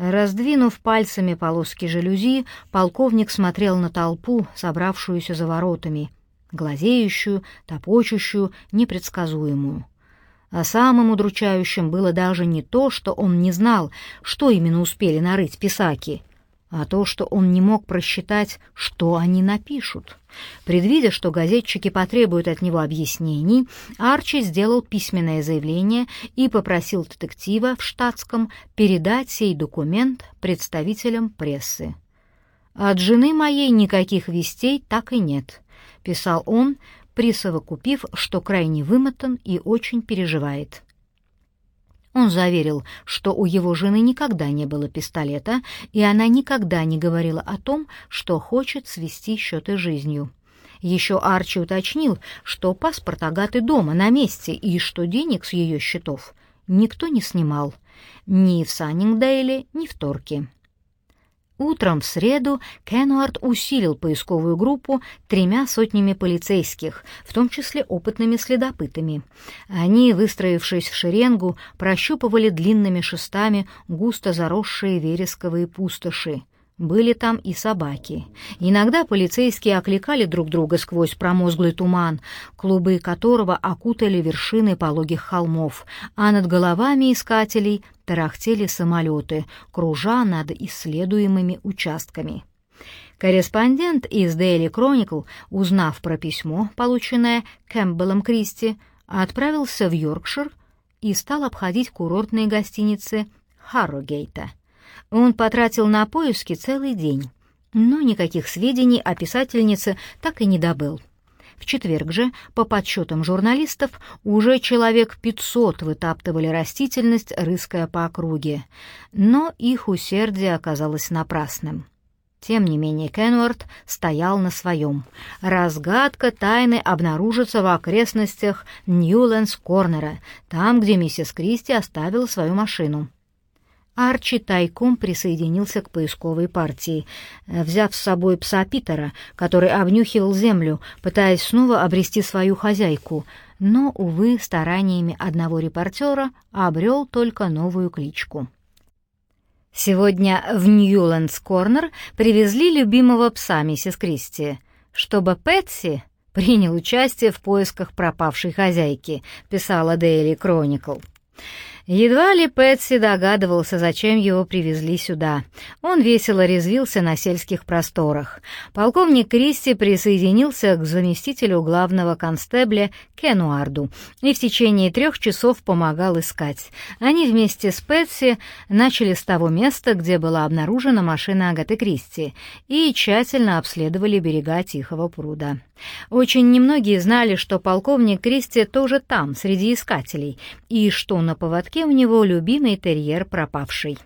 Раздвинув пальцами полоски жалюзи, полковник смотрел на толпу, собравшуюся за воротами, глазеющую, топочущую, непредсказуемую. А самым удручающим было даже не то, что он не знал, что именно успели нарыть писаки, а то, что он не мог просчитать, что они напишут. Предвидя, что газетчики потребуют от него объяснений, Арчи сделал письменное заявление и попросил детектива в штатском передать сей документ представителям прессы. «От жены моей никаких вестей так и нет», — писал он, присовокупив, что крайне вымотан и очень переживает. Он заверил, что у его жены никогда не было пистолета, и она никогда не говорила о том, что хочет свести счеты жизнью. Еще Арчи уточнил, что паспорт Агаты дома, на месте, и что денег с ее счетов никто не снимал, ни в Саннингдейле, ни в Торке. Утром в среду Кенуарт усилил поисковую группу тремя сотнями полицейских, в том числе опытными следопытами. Они, выстроившись в шеренгу, прощупывали длинными шестами густо заросшие вересковые пустоши. Были там и собаки. Иногда полицейские окликали друг друга сквозь промозглый туман, клубы которого окутали вершины пологих холмов, а над головами искателей тарахтели самолеты, кружа над исследуемыми участками. Корреспондент из Daily Chronicle, узнав про письмо, полученное Кэмпбеллом Кристи, отправился в Йоркшир и стал обходить курортные гостиницы Харрогейта. Он потратил на поиски целый день, но никаких сведений о писательнице так и не добыл. В четверг же, по подсчетам журналистов, уже человек 500 вытаптывали растительность, рыская по округе, но их усердие оказалось напрасным. Тем не менее Кенуарт стоял на своем. Разгадка тайны обнаружится в окрестностях Ньюлендс-Корнера, там, где миссис Кристи оставила свою машину. Арчи тайком присоединился к поисковой партии, взяв с собой пса Питера, который обнюхивал землю, пытаясь снова обрести свою хозяйку, но, увы, стараниями одного репортера обрел только новую кличку. Сегодня в Ньюлендс-Корнер привезли любимого пса миссис Кристи, чтобы Пэтси принял участие в поисках пропавшей хозяйки, писала Дейли Кроникл. Едва ли Пэтси догадывался, зачем его привезли сюда. Он весело резвился на сельских просторах. Полковник Кристи присоединился к заместителю главного констебля Кенуарду и в течение трех часов помогал искать. Они вместе с Пэтси начали с того места, где была обнаружена машина Агаты Кристи, и тщательно обследовали берега Тихого пруда. Очень немногие знали, что полковник Кристи тоже там, среди искателей, и что на поводке у него любимый терьер пропавший.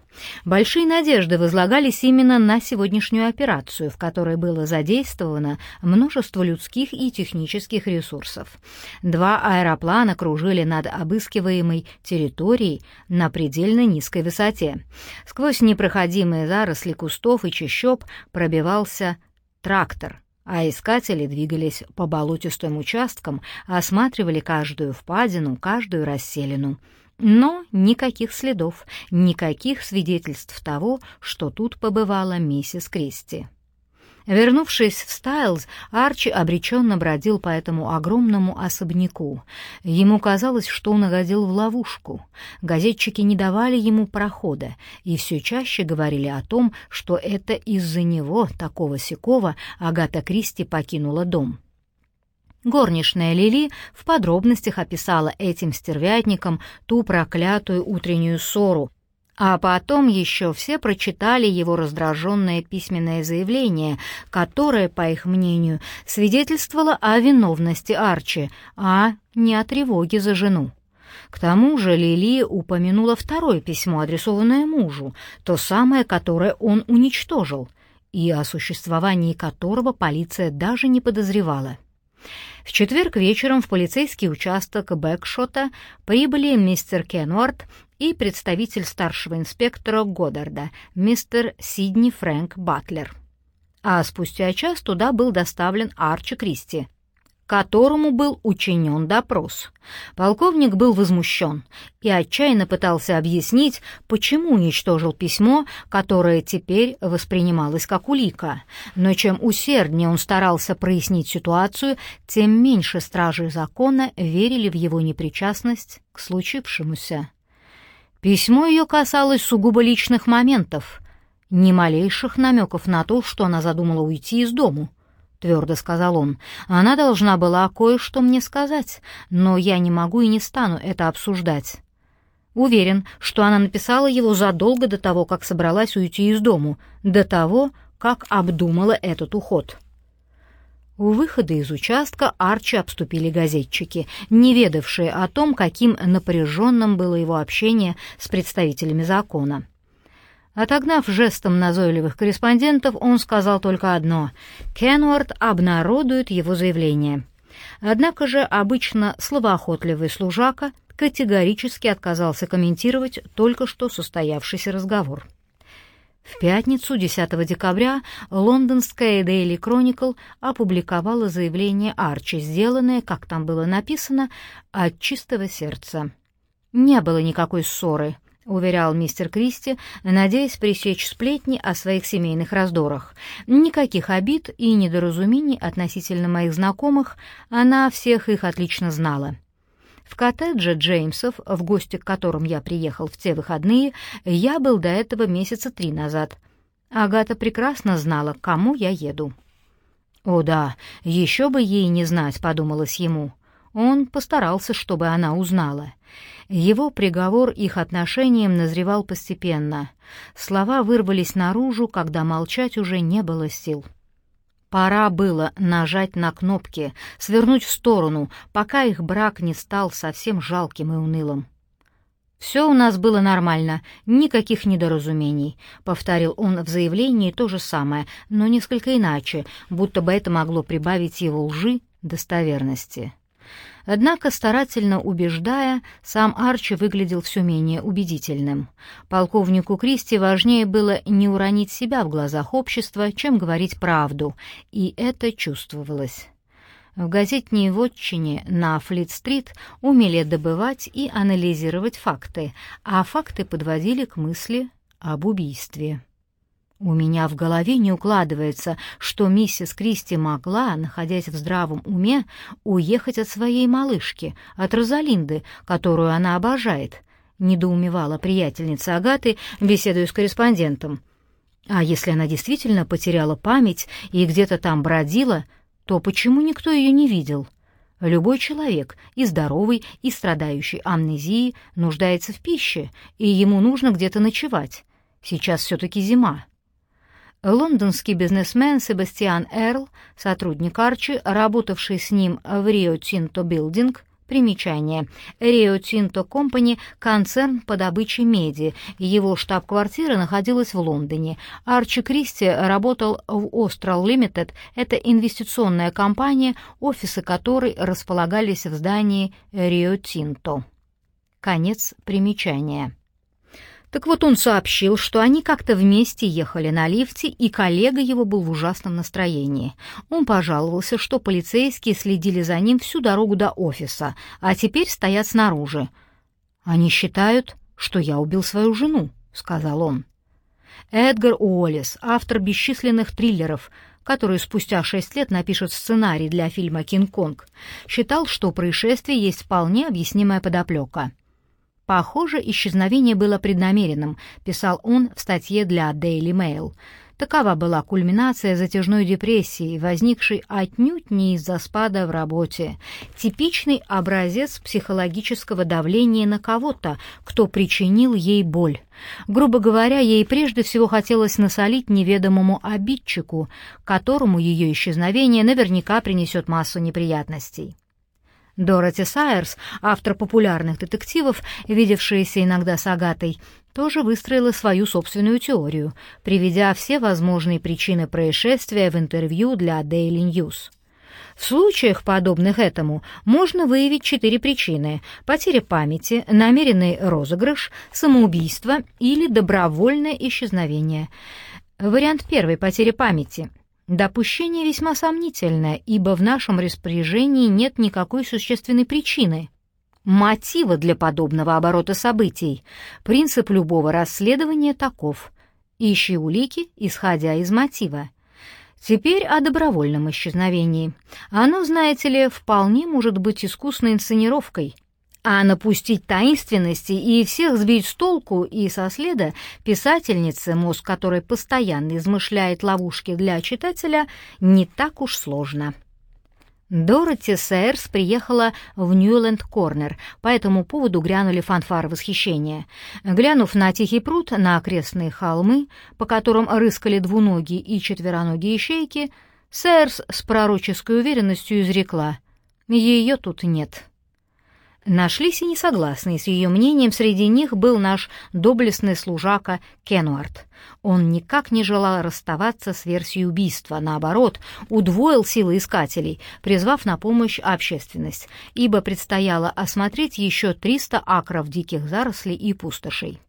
Большие надежды возлагались именно на сегодняшнюю операцию, в которой было задействовано множество людских и технических ресурсов. Два аэроплана кружили над обыскиваемой территорией на предельно низкой высоте. Сквозь непроходимые заросли кустов и чащоб пробивался трактор — а искатели двигались по болотистым участкам, осматривали каждую впадину, каждую расселину. Но никаких следов, никаких свидетельств того, что тут побывала миссис Кристи. Вернувшись в Стайлз, Арчи обреченно бродил по этому огромному особняку. Ему казалось, что он угодил в ловушку. Газетчики не давали ему прохода и все чаще говорили о том, что это из-за него, такого сякого, Агата Кристи покинула дом. Горничная Лили в подробностях описала этим стервятникам ту проклятую утреннюю ссору, а потом еще все прочитали его раздраженное письменное заявление, которое, по их мнению, свидетельствовало о виновности Арчи, а не о тревоге за жену. К тому же Лили упомянула второе письмо, адресованное мужу, то самое, которое он уничтожил, и о существовании которого полиция даже не подозревала. В четверг вечером в полицейский участок Бэкшота прибыли мистер Кенуарт и представитель старшего инспектора Годдарда, мистер Сидни Фрэнк Батлер. А спустя час туда был доставлен Арчи Кристи. которому был учинен допрос. Полковник был возмущен и отчаянно пытался объяснить, почему уничтожил письмо, которое теперь воспринималось как улика. Но чем усерднее он старался прояснить ситуацию, тем меньше стражи закона верили в его непричастность к случившемуся. Письмо ее касалось сугубо личных моментов, ни малейших намеков на то, что она задумала уйти из дому — твердо сказал он. Она должна была кое-что мне сказать, но я не могу и не стану это обсуждать. Уверен, что она написала его задолго до того, как собралась уйти из дому, до того, как обдумала этот уход. У выхода из участка Арчи обступили газетчики, не ведавшие о том, каким напряженным было его общение с представителями закона. Отогнав жестом назойливых корреспондентов, он сказал только одно — Кенуарт обнародует его заявление. Однако же обычно словоохотливый служака категорически отказался комментировать только что состоявшийся разговор. В пятницу, 10 декабря, лондонская Daily Chronicle опубликовала заявление Арчи, сделанное, как там было написано, от чистого сердца. Не было никакой ссоры —— уверял мистер Кристи, надеясь пресечь сплетни о своих семейных раздорах. «Никаких обид и недоразумений относительно моих знакомых, она всех их отлично знала». В коттедже Джеймсов, в гости к которым я приехал в те выходные, я был до этого месяца три назад. Агата прекрасно знала, к кому я еду. «О да, еще бы ей не знать», — подумалось ему. Он постарался, чтобы она узнала. Его приговор их отношениям назревал постепенно. Слова вырвались наружу, когда молчать уже не было сил. Пора было нажать на кнопки, свернуть в сторону, пока их брак не стал совсем жалким и унылым. «Все у нас было нормально, никаких недоразумений», — повторил он в заявлении то же самое, но несколько иначе, будто бы это могло прибавить его лжи достоверности. Однако, старательно убеждая, сам Арчи выглядел все менее убедительным. Полковнику Кристи важнее было не уронить себя в глазах общества, чем говорить правду, и это чувствовалось. В газетней вотчине на Флит-стрит умели добывать и анализировать факты, а факты подводили к мысли об убийстве. У меня в голове не укладывается, что миссис Кристи могла, находясь в здравом уме, уехать от своей малышки, от Розалинды, которую она обожает, недоумевала приятельница Агаты, беседуя с корреспондентом. А если она действительно потеряла память и где-то там бродила, то почему никто ее не видел? Любой человек, и здоровый, и страдающий амнезией, нуждается в пище, и ему нужно где-то ночевать. Сейчас все-таки зима. Лондонский бизнесмен Себастьян Эрл, сотрудник Арчи, работавший с ним в Rio Tinto Building, Примечание. Rio Tinto Company – концерн по добыче меди. Его штаб-квартира находилась в Лондоне. Арчи Кристи работал в Austral Limited. Это инвестиционная компания, офисы которой располагались в здании Rio Tinto. Конец примечания. Так вот он сообщил, что они как-то вместе ехали на лифте, и коллега его был в ужасном настроении. Он пожаловался, что полицейские следили за ним всю дорогу до офиса, а теперь стоят снаружи. «Они считают, что я убил свою жену», — сказал он. Эдгар Уоллес, автор бесчисленных триллеров, который спустя шесть лет напишет сценарий для фильма «Кинг-Конг», считал, что происшествие есть вполне объяснимая подоплека — Похоже, исчезновение было преднамеренным, писал он в статье для Daily Mail. Такова была кульминация затяжной депрессии, возникшей отнюдь не из-за спада в работе. Типичный образец психологического давления на кого-то, кто причинил ей боль. Грубо говоря, ей прежде всего хотелось насолить неведомому обидчику, которому ее исчезновение наверняка принесет массу неприятностей. Дороти Сайерс, автор популярных детективов, видевшаяся иногда с Агатой, тоже выстроила свою собственную теорию, приведя все возможные причины происшествия в интервью для Daily News. В случаях, подобных этому, можно выявить четыре причины – потеря памяти, намеренный розыгрыш, самоубийство или добровольное исчезновение. Вариант первый – потеря памяти – Допущение весьма сомнительное, ибо в нашем распоряжении нет никакой существенной причины. Мотива для подобного оборота событий. Принцип любого расследования таков. Ищи улики, исходя из мотива. Теперь о добровольном исчезновении. Оно, знаете ли, вполне может быть искусной инсценировкой, а напустить таинственности и всех сбить с толку и со следа писательнице, мозг которой постоянно измышляет ловушки для читателя, не так уж сложно. Дороти Сэйрс приехала в Ньюленд-Корнер, по этому поводу грянули фанфары восхищения. Глянув на тихий пруд, на окрестные холмы, по которым рыскали двуногие и четвероногие ищейки, Сэйрс с пророческой уверенностью изрекла «Ее тут нет». Нашлись и несогласные с ее мнением, среди них был наш доблестный служака Кенуарт. Он никак не желал расставаться с версией убийства, наоборот, удвоил силы искателей, призвав на помощь общественность, ибо предстояло осмотреть еще 300 акров диких зарослей и пустошей.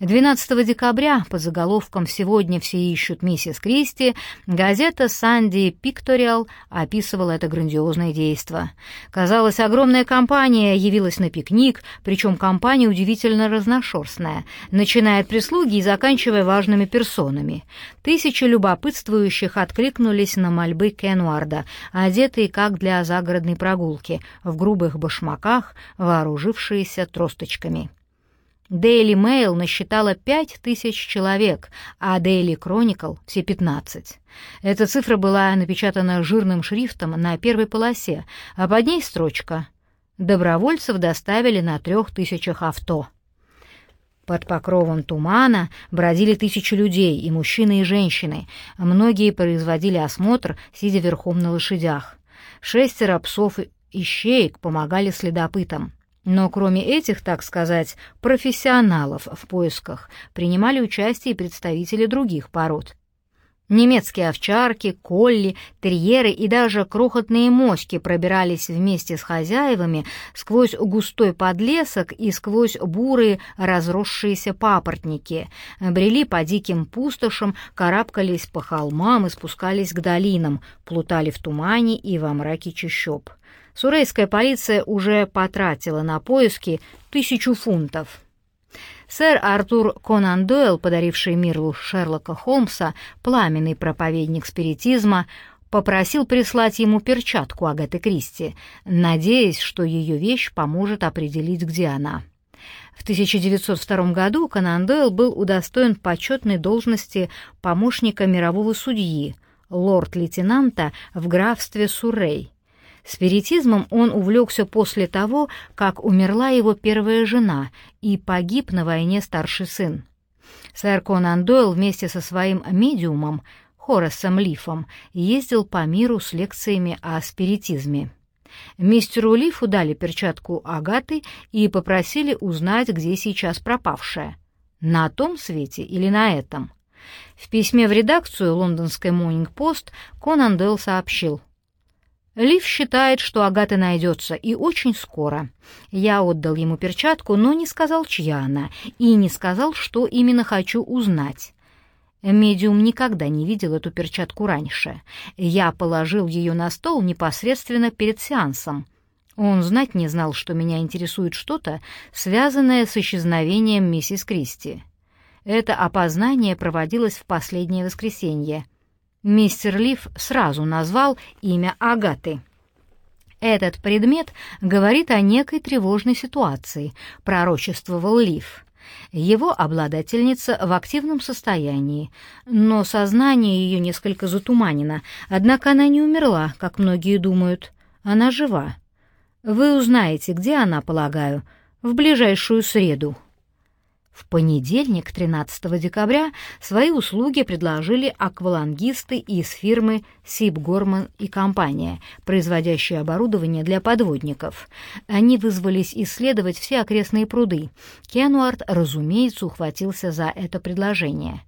12 декабря под заголовком «Сегодня все ищут миссис Кристи» газета «Санди Пикториал» описывала это грандиозное действо. Казалось, огромная компания явилась на пикник, причем компания удивительно разношерстная, начиная от прислуги и заканчивая важными персонами. Тысячи любопытствующих откликнулись на мольбы Кенуарда, одетые как для загородной прогулки, в грубых башмаках, вооружившиеся тросточками. Daily Mail насчитала 5000 человек, а Daily Chronicle — все 15. Эта цифра была напечатана жирным шрифтом на первой полосе, а под ней строчка «Добровольцев доставили на трех тысячах авто». Под покровом тумана бродили тысячи людей, и мужчины, и женщины. Многие производили осмотр, сидя верхом на лошадях. Шестеро псов и щеек помогали следопытам. Но кроме этих, так сказать, профессионалов в поисках, принимали участие и представители других пород. Немецкие овчарки, колли, терьеры и даже крохотные моськи пробирались вместе с хозяевами сквозь густой подлесок и сквозь бурые разросшиеся папоротники, брели по диким пустошам, карабкались по холмам и спускались к долинам, плутали в тумане и во мраке чащоб. Сурейская полиция уже потратила на поиски тысячу фунтов. Сэр Артур Конан Дойл, подаривший миру Шерлока Холмса, пламенный проповедник спиритизма, попросил прислать ему перчатку Агаты Кристи, надеясь, что ее вещь поможет определить, где она. В 1902 году Конан Дойл был удостоен почетной должности помощника мирового судьи, лорд-лейтенанта в графстве Суррей. Спиритизмом он увлекся после того, как умерла его первая жена и погиб на войне старший сын. Сэр Конан Дойл вместе со своим медиумом Хорасом Лифом ездил по миру с лекциями о спиритизме. Мистеру Лифу дали перчатку Агаты и попросили узнать, где сейчас пропавшая. На том свете или на этом? В письме в редакцию лондонской Post Конан Дойл сообщил — Лив считает, что Агата найдется, и очень скоро. Я отдал ему перчатку, но не сказал, чья она, и не сказал, что именно хочу узнать. Медиум никогда не видел эту перчатку раньше. Я положил ее на стол непосредственно перед сеансом. Он знать не знал, что меня интересует что-то, связанное с исчезновением миссис Кристи. Это опознание проводилось в последнее воскресенье — Мистер Лив сразу назвал имя Агаты. «Этот предмет говорит о некой тревожной ситуации», — пророчествовал Лив. Его обладательница в активном состоянии, но сознание ее несколько затуманено, однако она не умерла, как многие думают. Она жива. Вы узнаете, где она, полагаю, в ближайшую среду. В понедельник, 13 декабря, свои услуги предложили аквалангисты из фирмы Сип Горман и компания, производящие оборудование для подводников. Они вызвались исследовать все окрестные пруды. Кенуарт, разумеется, ухватился за это предложение.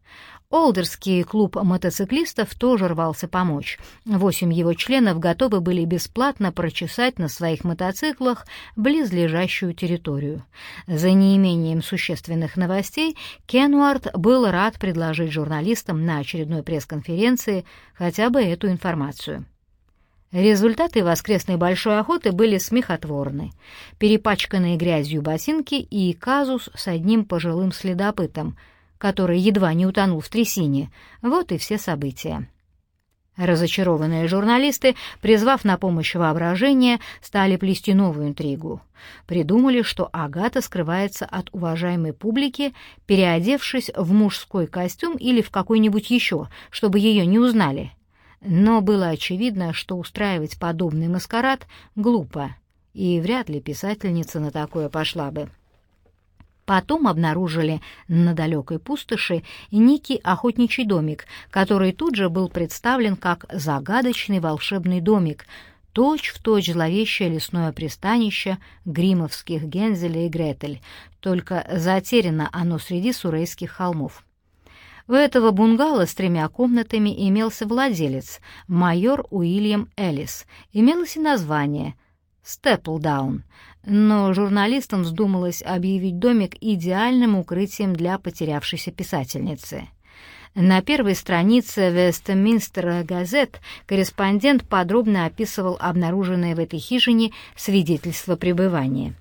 Олдерский клуб мотоциклистов тоже рвался помочь. Восемь его членов готовы были бесплатно прочесать на своих мотоциклах близлежащую территорию. За неимением существенных новостей, Кенуарт был рад предложить журналистам на очередной пресс-конференции хотя бы эту информацию. Результаты воскресной большой охоты были смехотворны. Перепачканные грязью ботинки и казус с одним пожилым следопытом, который едва не утонул в трясине. Вот и все события. Разочарованные журналисты, призвав на помощь воображение, стали плести новую интригу. Придумали, что Агата скрывается от уважаемой публики, переодевшись в мужской костюм или в какой-нибудь еще, чтобы ее не узнали — но было очевидно, что устраивать подобный маскарад глупо, и вряд ли писательница на такое пошла бы. Потом обнаружили на далекой пустоши некий охотничий домик, который тут же был представлен как загадочный волшебный домик, точь-в-точь точь зловещее лесное пристанище гримовских Гензеля и Гретель, только затеряно оно среди сурейских холмов. У этого бунгало с тремя комнатами имелся владелец, майор Уильям Эллис. Имелось и название — Степлдаун, но журналистам вздумалось объявить домик идеальным укрытием для потерявшейся писательницы. На первой странице Вестминстер газет корреспондент подробно описывал обнаруженное в этой хижине свидетельство пребывания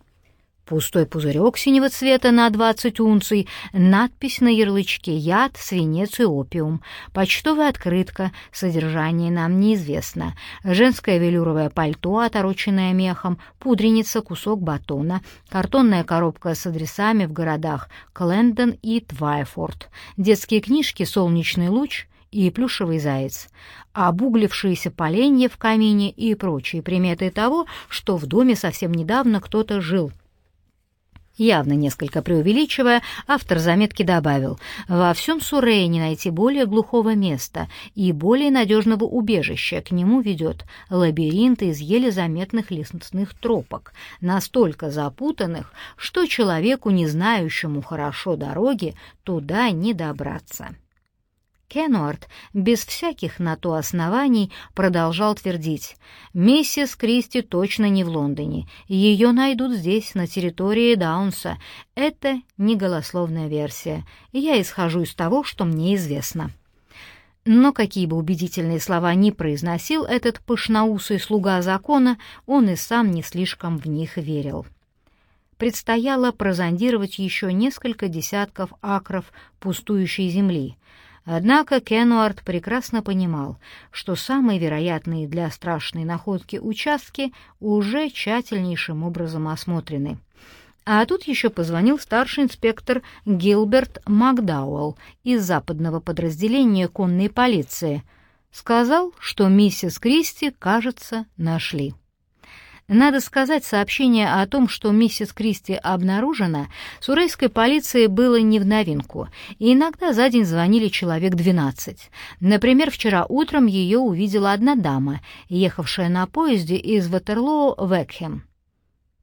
пустой пузырек синего цвета на 20 унций, надпись на ярлычке «Яд, свинец и опиум», почтовая открытка, содержание нам неизвестно, женское велюровое пальто, отороченное мехом, пудреница, кусок батона, картонная коробка с адресами в городах Клендон и Твайфорд, детские книжки «Солнечный луч», и плюшевый заяц, обуглившиеся поленья в камине и прочие приметы того, что в доме совсем недавно кто-то жил. Явно несколько преувеличивая, автор заметки добавил, «Во всем Сурее не найти более глухого места и более надежного убежища. К нему ведет лабиринт из еле заметных лесных тропок, настолько запутанных, что человеку, не знающему хорошо дороги, туда не добраться». Кенуарт без всяких на то оснований продолжал твердить, «Миссис Кристи точно не в Лондоне, ее найдут здесь, на территории Даунса. Это не голословная версия, я исхожу из того, что мне известно». Но какие бы убедительные слова ни произносил этот пышноусый слуга закона, он и сам не слишком в них верил предстояло прозондировать еще несколько десятков акров пустующей земли, Однако Кенуарт прекрасно понимал, что самые вероятные для страшной находки участки уже тщательнейшим образом осмотрены. А тут еще позвонил старший инспектор Гилберт Макдауэлл из западного подразделения конной полиции. Сказал, что миссис Кристи, кажется, нашли. Надо сказать, сообщение о том, что миссис Кристи обнаружена, сурейской полиции было не в новинку, и иногда за день звонили человек 12. Например, вчера утром ее увидела одна дама, ехавшая на поезде из Ватерлоо в Экхем.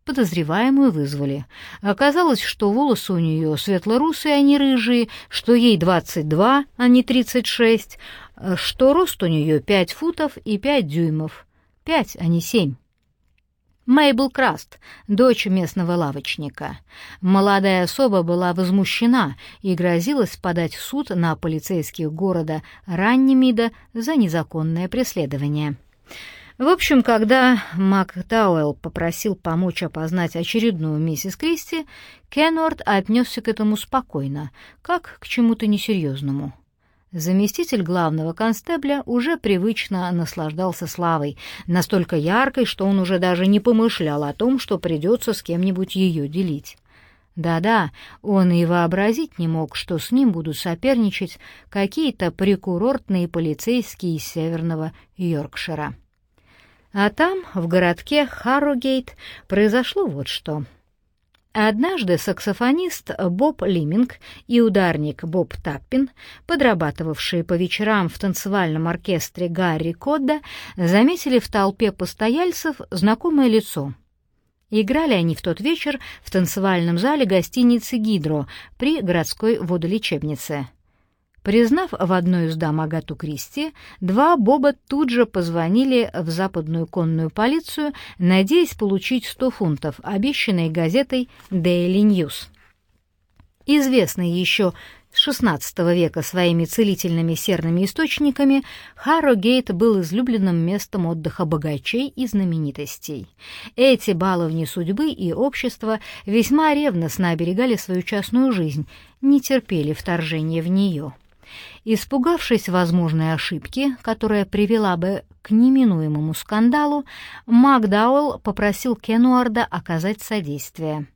Подозреваемую вызвали. Оказалось, что волосы у нее светло-русые, а не рыжие, что ей 22, а не 36, что рост у нее 5 футов и 5 дюймов. 5, а не 7. Мейбл Краст, дочь местного лавочника. Молодая особа была возмущена и грозилась подать в суд на полицейских города Раннемида за незаконное преследование. В общем, когда МакТауэлл попросил помочь опознать очередную миссис Кристи, Кенуарт отнесся к этому спокойно, как к чему-то несерьезному. Заместитель главного констебля уже привычно наслаждался славой, настолько яркой, что он уже даже не помышлял о том, что придется с кем-нибудь ее делить. Да-да, он и вообразить не мог, что с ним будут соперничать какие-то прикурортные полицейские из северного Йоркшира. А там, в городке Харрогейт, произошло вот что — Однажды саксофонист Боб Лиминг и ударник Боб Таппин, подрабатывавшие по вечерам в танцевальном оркестре Гарри Кодда, заметили в толпе постояльцев знакомое лицо. Играли они в тот вечер в танцевальном зале гостиницы «Гидро» при городской водолечебнице. Признав в одной из дам Агату Кристи, два Боба тут же позвонили в западную конную полицию, надеясь получить 100 фунтов, обещанные газетой Daily News. Известный еще с XVI века своими целительными серными источниками, Харрогейт был излюбленным местом отдыха богачей и знаменитостей. Эти баловни судьбы и общества весьма ревностно оберегали свою частную жизнь, не терпели вторжения в нее. Испугавшись возможной ошибки, которая привела бы к неминуемому скандалу, Макдауэлл попросил Кенуарда оказать содействие.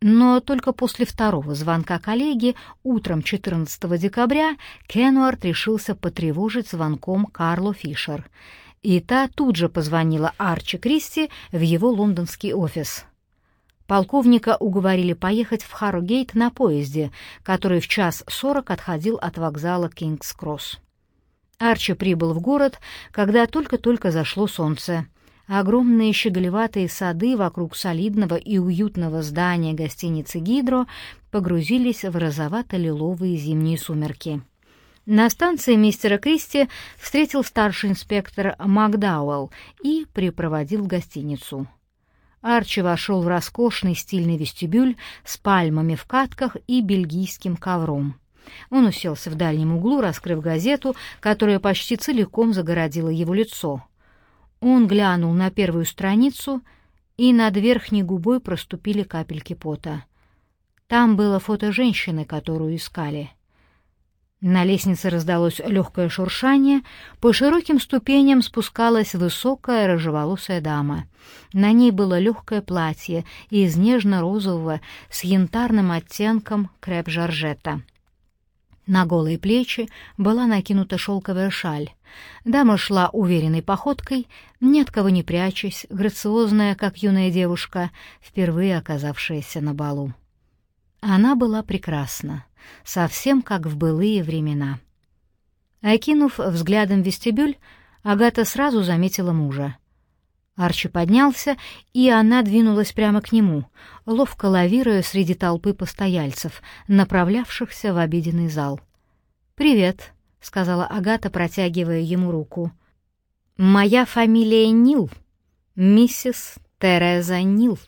Но только после второго звонка коллеги утром 14 декабря Кенуард решился потревожить звонком Карло Фишер. И та тут же позвонила Арчи Кристи в его лондонский офис. Полковника уговорили поехать в Харрогейт на поезде, который в час сорок отходил от вокзала Кингс-Кросс. Арчи прибыл в город, когда только-только зашло солнце — Огромные щеголеватые сады вокруг солидного и уютного здания гостиницы «Гидро» погрузились в розовато-лиловые зимние сумерки. На станции мистера Кристи встретил старший инспектор Макдауэлл и припроводил в гостиницу. Арчи вошел в роскошный стильный вестибюль с пальмами в катках и бельгийским ковром. Он уселся в дальнем углу, раскрыв газету, которая почти целиком загородила его лицо — он глянул на первую страницу, и над верхней губой проступили капельки пота. Там было фото женщины, которую искали. На лестнице раздалось легкое шуршание, по широким ступеням спускалась высокая рыжеволосая дама. На ней было легкое платье из нежно-розового с янтарным оттенком креп-жоржета. На голые плечи была накинута шелковая шаль. Дама шла уверенной походкой, ни от кого не прячась, грациозная, как юная девушка, впервые оказавшаяся на балу. Она была прекрасна, совсем как в былые времена. Окинув взглядом вестибюль, Агата сразу заметила мужа. Арчи поднялся, и она двинулась прямо к нему, ловко лавируя среди толпы постояльцев, направлявшихся в обеденный зал. «Привет», — сказала Агата, протягивая ему руку. «Моя фамилия Нил, миссис Тереза Нил».